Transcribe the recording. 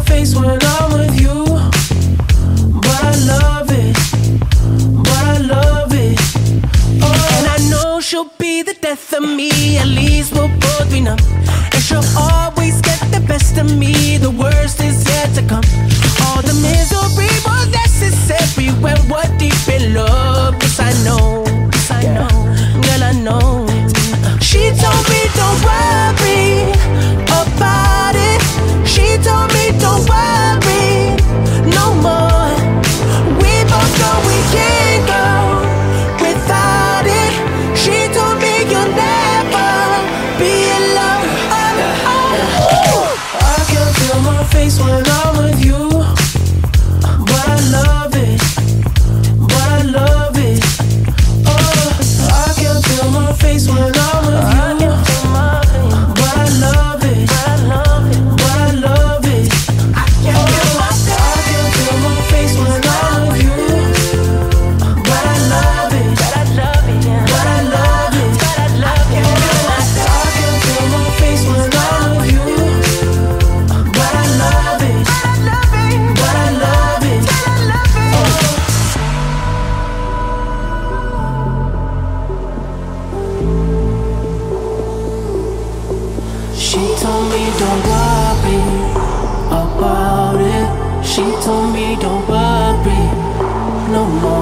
face when I'm with you, but I love it, but I love it. Oh, and I know she'll be the death of me. At least we'll both be numb. And she'll always get the best of me. The worst is yet to come. All the misery was necessary when we're deep in love. place when told me don't worry about it. She told me don't worry no more.